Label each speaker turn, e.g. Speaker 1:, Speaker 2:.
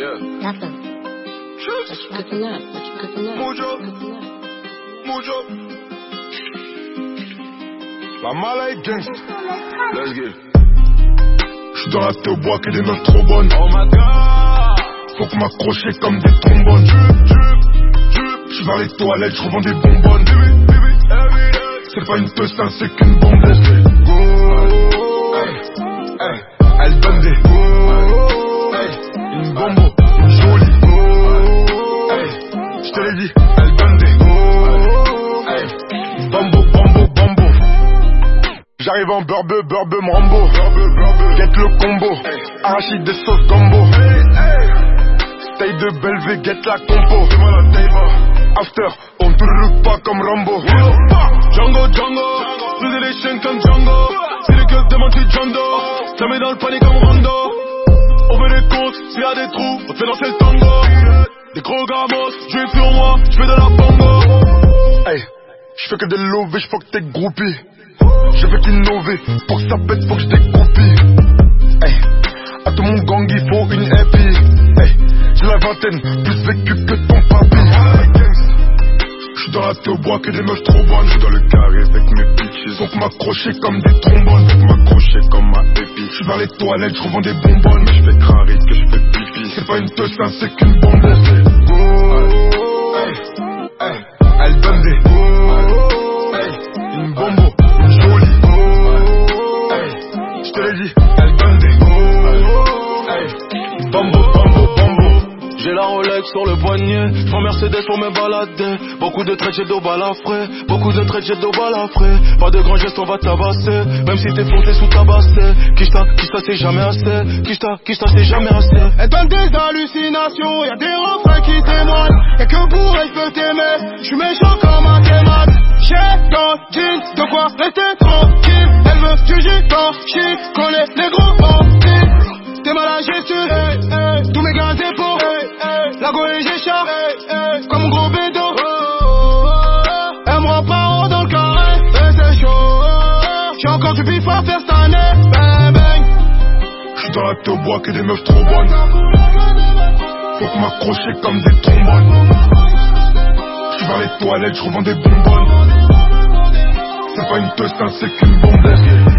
Speaker 1: Yeah.
Speaker 2: Nothing. What you cooking up? What you cooking up?
Speaker 1: Mojo.
Speaker 2: What you cooking up?
Speaker 1: Mojo. La mala est gangsta. Let's get it.
Speaker 3: J'suis dans la thé au bois que des meufs trop bonnes.
Speaker 1: Oh my god.
Speaker 3: Faut que m'accrocher comme des trombones. J'suis vers les toilettes, j'revends des bonbonnes. C'est pas une teuf, c'est qu'une. Hey, Hey, j'te l'ai dit, elle donne des bambo, bambo, bambo. J'arrive en burbe, burbe, rambo. Get le combo, arachide des sauces gombo. Taille de Belvé, get la compo. After, on tourne pas comme Rambo.
Speaker 1: Django, Django. Nous les chaînes comme Django. Si les keufs demandent tu Django. Ça met dans le panier comme Rondo. On veut des comptes, s'il y a des trous, on te fait danser le tango. Des gros gamos, jouez sur moi, j'fais de la bongo.
Speaker 3: Hey, j'fais que des lovés, j'fuck tes groupies. Je veux qu'innover, pour que ça pète, faut que j'dégoupille. Hey, à tout mon gang, il faut une happy. Hey, j'ai la vingtaine, plus vécu que ton papy. J'suis dans la thé au bois que des meufs trop bonnes. J'suis dans le carré avec mes bitches. Que m'accrocher comme des trombones. Que m'accrocher comme ma épi. J'suis vers les toilettes, j'revends des bonbonnes. Mais j'fais crari que j'fais pipi. C'est pas une ça c'est qu'une. Hey, hey, elle donne des une bombo, une jolie. L'ai dit, elle donne des bambo, bambo, bambo.
Speaker 1: J'ai la Rolex sur le poignet, j'prends Mercedes pour me balader. Beaucoup de traits, j'ai dos balafré. Beaucoup de traits, j'ai dos balafré. Pas de grands gestes, on va tabasser. Même si t'es t'es sous tabassé. Kishta, Kishta, c'est jamais assez. Kishta, Kishta, c'est jamais assez.
Speaker 4: Elle donne des hallucinations, y'a des refrains qui témoignent. Y'a que pour elle, je peux t'aimer. J'suis méchant comme un thémat. J'ai dans le jean, de quoi rester tranquille. Elle veut du jus d'orchid, connaît les gros bandits. T'es mal à gestu, encore du bif à faire.
Speaker 3: J'suis dans la bois que des meufs trop bonnes. Faut m'accrocher comme des trombones. J'suis vers les toilettes, j'revends des bonbonnes. C'est pas une teuf, c'est qu'une bombe.